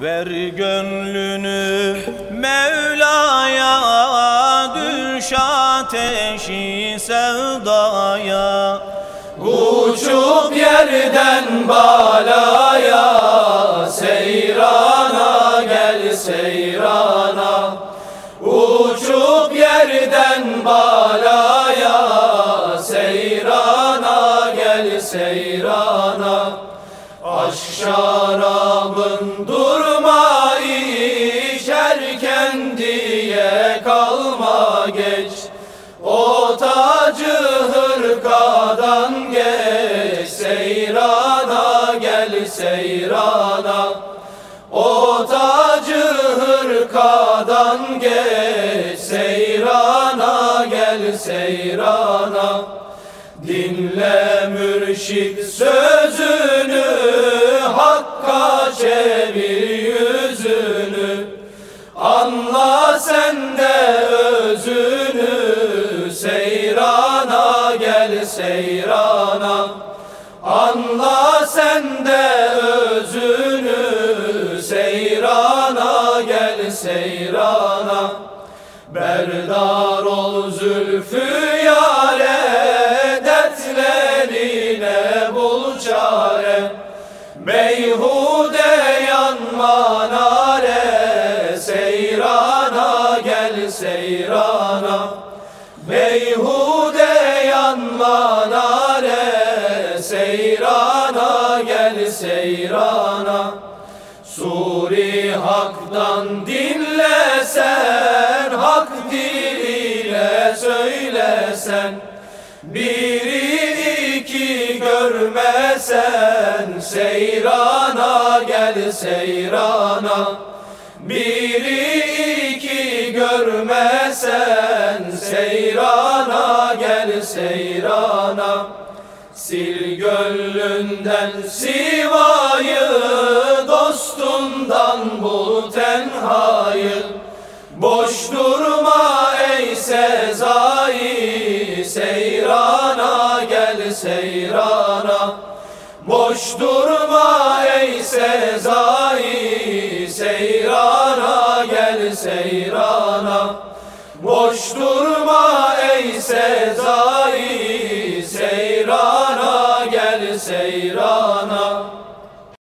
Ver gönlünü Mevla'ya Düş ateşi sevdaya. Uçup yerden balaya Seyrana gel seyrana. Uçup yerden balaya Seyrana gel seyrana Aşk şarabın durma içerken diye kalma geç. O tacı hırkadan geç seyrana gel seyrana. O tacı hırkadan geç seyrana gel seyrana. Dinle mürşit sözünü Anla sen de özünü Seyrana gel seyrana. Anla sen de özünü Seyrana gel seyrana. Berdar ol zülfü yare Dertlerine bul çare. Beyhude yanma Seyrana Beyhude yanma nare Seyrana gel seyrana. Suri haktan dinlesen Hak diliyle söylesen. Biri iki görmesen Seyrana gel seyrana. Biri görmesen Seyrana gel seyrana. Sil gönlünden sivayı Dostundan bul tenhayı. Boş durma ey Sezai Seyrana gel seyrana. Boş durma ey Sezai Seyrana gel seyrana Boş durma ey Sezai Seyrana gel seyrana.